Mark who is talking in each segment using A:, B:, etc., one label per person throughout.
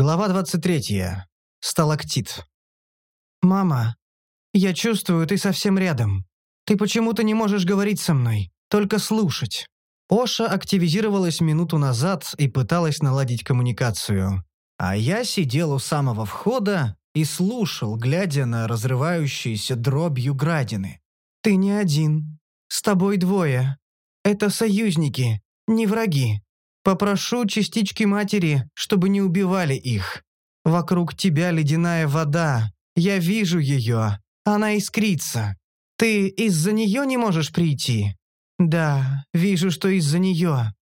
A: Глава 23. Сталактит. «Мама, я чувствую, ты совсем рядом. Ты почему-то не можешь говорить со мной, только слушать». Оша активизировалась минуту назад и пыталась наладить коммуникацию. А я сидел у самого входа и слушал, глядя на разрывающиеся дробью градины. «Ты не один. С тобой двое. Это союзники, не враги. Попрошу частички матери, чтобы не убивали их. Вокруг тебя ледяная вода. Я вижу ее. Она искрится. Ты из-за нее не можешь прийти? Да, вижу, что из-за нее.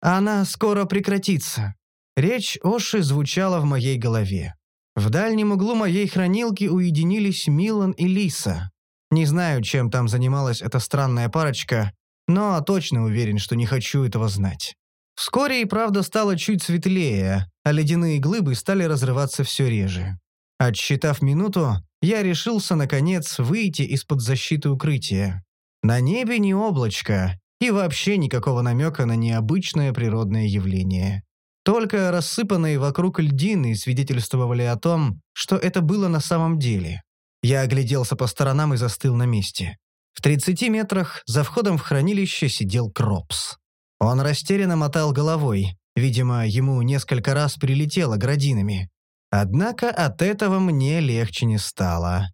A: Она скоро прекратится. Речь Оши звучала в моей голове. В дальнем углу моей хранилки уединились Милан и Лиса. Не знаю, чем там занималась эта странная парочка, но точно уверен, что не хочу этого знать. Вскоре и правда стало чуть светлее, а ледяные глыбы стали разрываться все реже. Отсчитав минуту, я решился, наконец, выйти из-под защиты укрытия. На небе не облачко, и вообще никакого намека на необычное природное явление. Только рассыпанные вокруг льдины свидетельствовали о том, что это было на самом деле. Я огляделся по сторонам и застыл на месте. В 30 метрах за входом в хранилище сидел Кропс. Он растерянно мотал головой. Видимо, ему несколько раз прилетело градинами. Однако от этого мне легче не стало.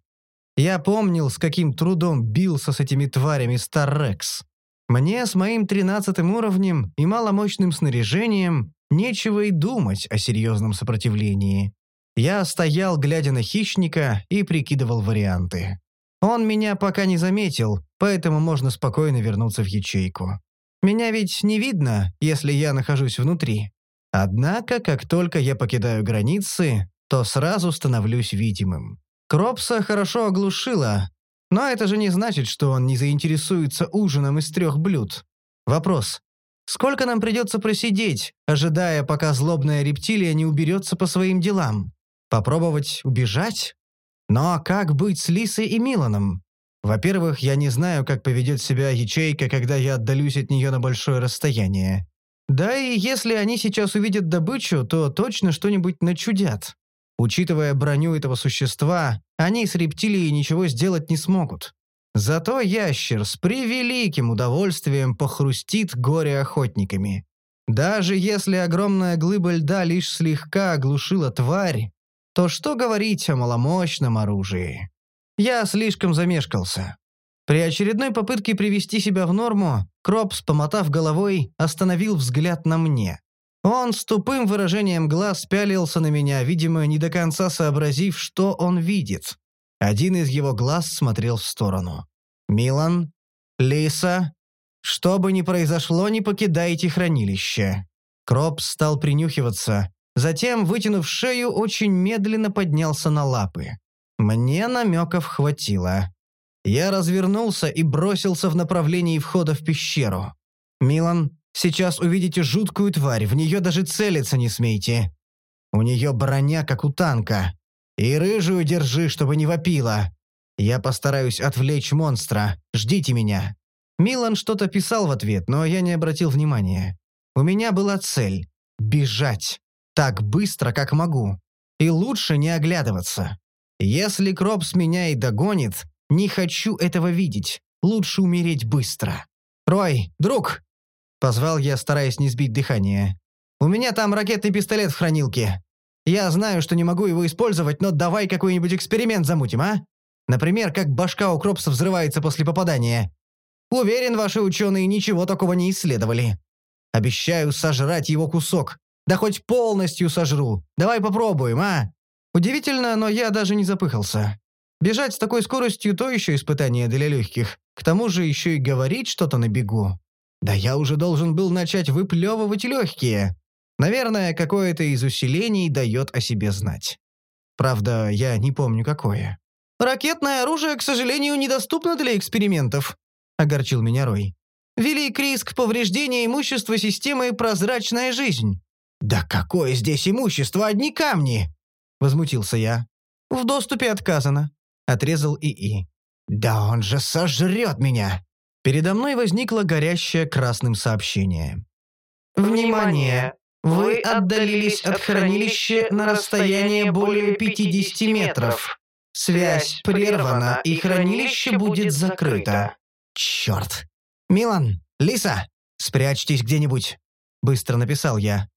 A: Я помнил, с каким трудом бился с этими тварями Старрекс. Мне с моим тринадцатым уровнем и маломощным снаряжением нечего и думать о серьезном сопротивлении. Я стоял, глядя на хищника, и прикидывал варианты. Он меня пока не заметил, поэтому можно спокойно вернуться в ячейку. Меня ведь не видно, если я нахожусь внутри. Однако, как только я покидаю границы, то сразу становлюсь видимым. Кропса хорошо оглушила, но это же не значит, что он не заинтересуется ужином из трех блюд. Вопрос. Сколько нам придется просидеть, ожидая, пока злобная рептилия не уберется по своим делам? Попробовать убежать? Но как быть с Лисой и Миланом? Во-первых, я не знаю, как поведет себя ячейка, когда я отдалюсь от нее на большое расстояние. Да и если они сейчас увидят добычу, то точно что-нибудь начудят. Учитывая броню этого существа, они с рептилией ничего сделать не смогут. Зато ящер с превеликим удовольствием похрустит горе-охотниками. Даже если огромная глыба льда лишь слегка оглушила тварь, то что говорить о маломощном оружии? Я слишком замешкался. При очередной попытке привести себя в норму, Кропс, помотав головой, остановил взгляд на мне. Он с тупым выражением глаз пялился на меня, видимо, не до конца сообразив, что он видит. Один из его глаз смотрел в сторону. «Милан? Лиса? Что бы ни произошло, не покидайте хранилище». Кропс стал принюхиваться, затем, вытянув шею, очень медленно поднялся на лапы. Мне намеков хватило. Я развернулся и бросился в направлении входа в пещеру. «Милан, сейчас увидите жуткую тварь, в нее даже целиться не смейте. У нее броня, как у танка. И рыжую держи, чтобы не вопила. Я постараюсь отвлечь монстра. Ждите меня». Милан что-то писал в ответ, но я не обратил внимания. У меня была цель — бежать. Так быстро, как могу. И лучше не оглядываться. Если Кропс меня и догонит, не хочу этого видеть. Лучше умереть быстро. «Рой, друг!» — позвал я, стараясь не сбить дыхание. «У меня там ракетный пистолет в хранилке. Я знаю, что не могу его использовать, но давай какой-нибудь эксперимент замутим, а? Например, как башка у Кропса взрывается после попадания. Уверен, ваши ученые ничего такого не исследовали. Обещаю сожрать его кусок. Да хоть полностью сожру. Давай попробуем, а?» Удивительно, но я даже не запыхался. Бежать с такой скоростью – то еще испытание для легких. К тому же еще и говорить что-то на бегу. Да я уже должен был начать выплевывать легкие. Наверное, какое-то из усилений дает о себе знать. Правда, я не помню какое. «Ракетное оружие, к сожалению, недоступно для экспериментов», – огорчил меня Рой. «Велик риск повреждения имущества системы «Прозрачная жизнь». «Да какое здесь имущество, одни камни!» — возмутился я. «В доступе отказано», — отрезал ИИ. «Да он же сожрет меня!» Передо мной возникло горящее красным сообщение.
B: «Внимание!
A: Вы отдалились от хранилища на расстояние более 50 метров. Связь прервана, и хранилище будет закрыто. Черт. Милан, Лиса, спрячьтесь где-нибудь, быстро написал я.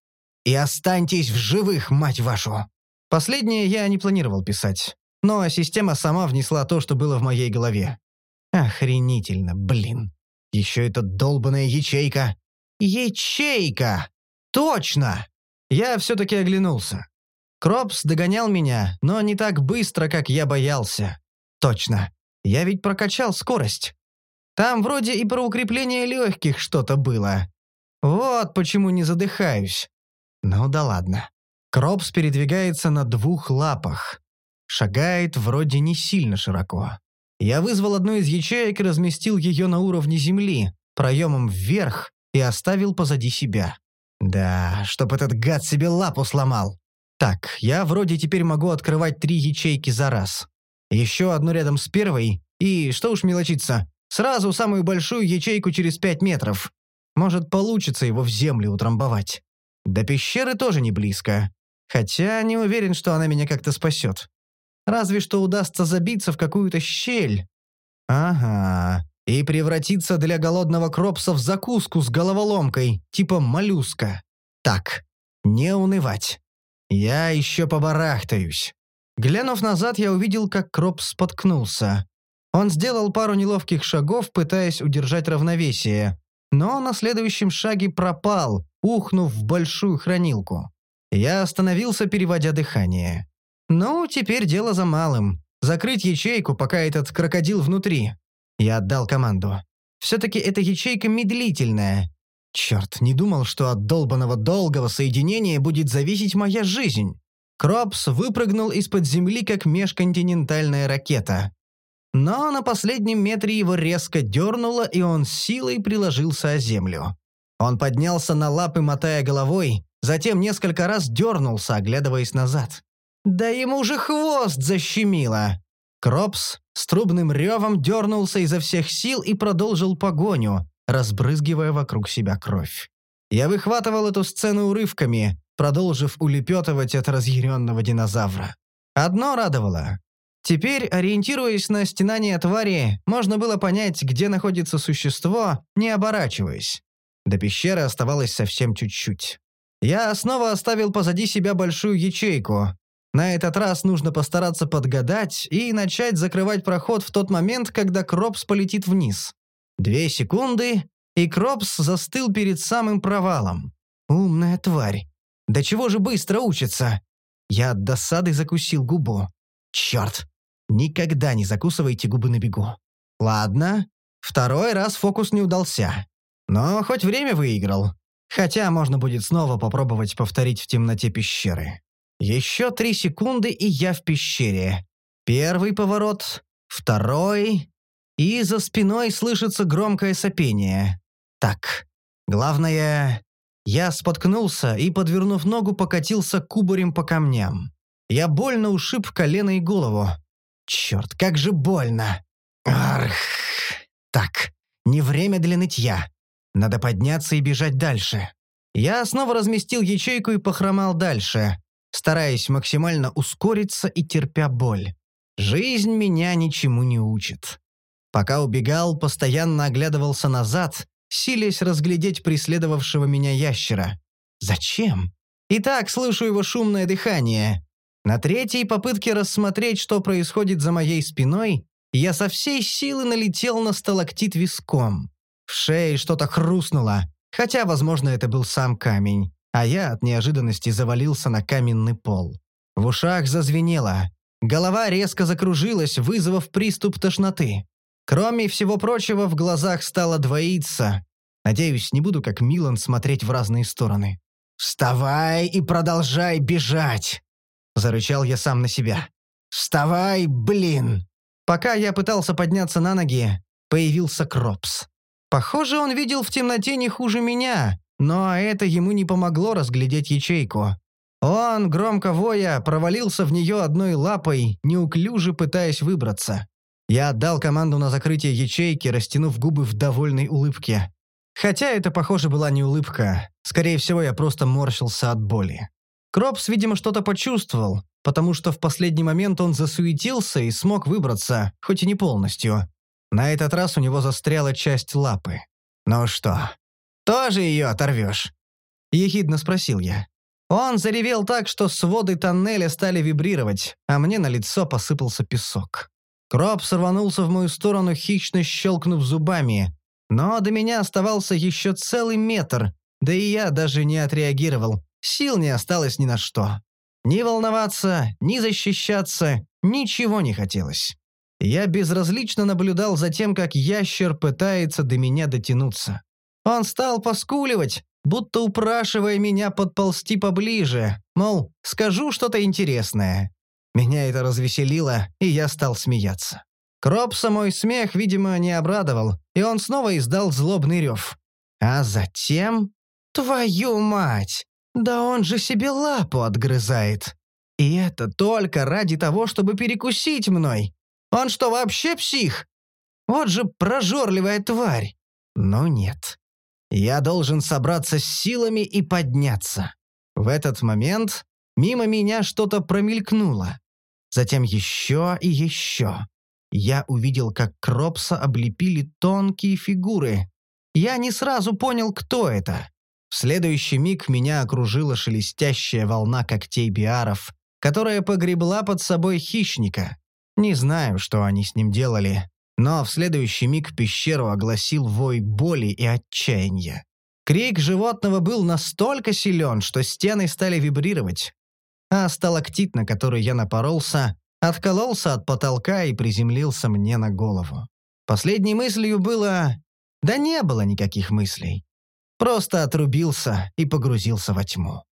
A: И останьтесь в живых, мать вашу. Последнее я не планировал писать, но система сама внесла то, что было в моей голове. Охренительно, блин. Еще эта долбаная ячейка. Ячейка! Точно! Я все-таки оглянулся. Кропс догонял меня, но не так быстро, как я боялся. Точно. Я ведь прокачал скорость. Там вроде и про укрепление легких что-то было. Вот почему не задыхаюсь. Ну да ладно. Кропс передвигается на двух лапах. Шагает вроде не сильно широко. Я вызвал одну из ячеек и разместил ее на уровне земли, проемом вверх, и оставил позади себя. Да, чтоб этот гад себе лапу сломал. Так, я вроде теперь могу открывать три ячейки за раз. Еще одну рядом с первой, и, что уж мелочиться, сразу самую большую ячейку через пять метров. Может, получится его в землю утрамбовать. До пещеры тоже не близко. Хотя не уверен, что она меня как-то спасет. Разве что удастся забиться в какую-то щель. Ага, и превратиться для голодного кропса в закуску с головоломкой, типа моллюска. Так, не унывать. Я еще побарахтаюсь. Глянув назад, я увидел, как Кропс споткнулся. Он сделал пару неловких шагов, пытаясь удержать равновесие, но на следующем шаге пропал, ухнув в большую хранилку. Я остановился, переводя дыхание. Ну, теперь дело за малым. Закрыть ячейку, пока этот крокодил внутри. Я отдал команду. Все-таки эта ячейка медлительная. Черт, не думал, что от долбанного долгого соединения будет зависеть моя жизнь. Кропс выпрыгнул из-под земли, как межконтинентальная ракета. Но на последнем метре его резко дернуло, и он силой приложился о землю. Он поднялся на лапы, мотая головой, затем несколько раз дернулся, оглядываясь назад. Да ему же хвост защемило! Кропс с трубным ревом дернулся изо всех сил и продолжил погоню, разбрызгивая вокруг себя кровь. Я выхватывал эту сцену урывками, продолжив улепетывать от разъяренного динозавра. Одно радовало. Теперь, ориентируясь на стенание твари, можно было понять, где находится существо, не оборачиваясь. До пещеры оставалось совсем чуть-чуть. Я снова оставил позади себя большую ячейку, на этот раз нужно постараться подгадать и начать закрывать проход в тот момент, когда Кропс полетит вниз. Две секунды, и Кропс застыл перед самым провалом. Умная тварь. Да чего же быстро учится? Я от досады закусил губу. Черт. Никогда не закусывайте губы на бегу. Ладно. Второй раз фокус не удался. Но хоть время выиграл. Хотя можно будет снова попробовать повторить в темноте пещеры. Еще три секунды, и я в пещере. Первый поворот, второй, и за спиной слышится громкое сопение. Так, главное... Я споткнулся и, подвернув ногу, покатился кубарем по камням. Я больно ушиб колено и голову. Черт, как же больно! Арх! Так, не время для нытья. Надо подняться и бежать дальше. Я снова разместил ячейку и похромал дальше стараясь максимально ускориться и терпя боль. Жизнь меня ничему не учит. Пока убегал, постоянно оглядывался назад, силясь разглядеть преследовавшего меня ящера. Зачем? И так слышу его шумное дыхание. На третьей попытке рассмотреть, что происходит за моей спиной, я со всей силы налетел на сталактит виском. В шее что-то хрустнуло, хотя, возможно, это был сам камень а я от неожиданности завалился на каменный пол. В ушах зазвенело. Голова резко закружилась, вызвав приступ тошноты. Кроме всего прочего, в глазах стало двоиться. Надеюсь, не буду как Милан смотреть в разные стороны. «Вставай и продолжай бежать!» Зарычал я сам на себя. «Вставай, блин!» Пока я пытался подняться на ноги, появился Кропс. Похоже, он видел в темноте не хуже меня, но это ему не помогло разглядеть ячейку. Он, громко воя, провалился в нее одной лапой, неуклюже пытаясь выбраться. Я отдал команду на закрытие ячейки, растянув губы в довольной улыбке. Хотя это, похоже, была не улыбка. Скорее всего, я просто морщился от боли. Кропс, видимо, что-то почувствовал, потому что в последний момент он засуетился и смог выбраться, хоть и не полностью. На этот раз у него застряла часть лапы. «Ну что, тоже ее оторвешь?» — ехидно спросил я. Он заревел так, что своды тоннеля стали вибрировать, а мне на лицо посыпался песок. Кроп сорванулся в мою сторону, хищно щелкнув зубами. Но до меня оставался еще целый метр, да и я даже не отреагировал. Сил не осталось ни на что. Ни волноваться, ни защищаться, ничего не хотелось. Я безразлично наблюдал за тем, как ящер пытается до меня дотянуться. Он стал поскуливать, будто упрашивая меня подползти поближе, мол, скажу что-то интересное. Меня это развеселило, и я стал смеяться. Кропса мой смех, видимо, не обрадовал, и он снова издал злобный рев. А затем... Твою мать! Да он же себе лапу отгрызает. И это только ради того, чтобы перекусить мной. Он что, вообще псих? Вот же прожорливая тварь. Но нет. Я должен собраться с силами и подняться. В этот момент мимо меня что-то промелькнуло. Затем еще и еще. Я увидел, как Кропса облепили тонкие фигуры. Я не сразу понял, кто это. В следующий миг меня окружила шелестящая волна когтей биаров, которая погребла под собой хищника. Не знаю, что они с ним делали, но в следующий миг пещеру огласил вой боли и отчаяния. Крик животного был настолько силен, что стены стали вибрировать, а сталактит, на который я напоролся, откололся от потолка и приземлился мне на голову. Последней мыслью было... Да не было никаких мыслей. Просто отрубился и погрузился во тьму.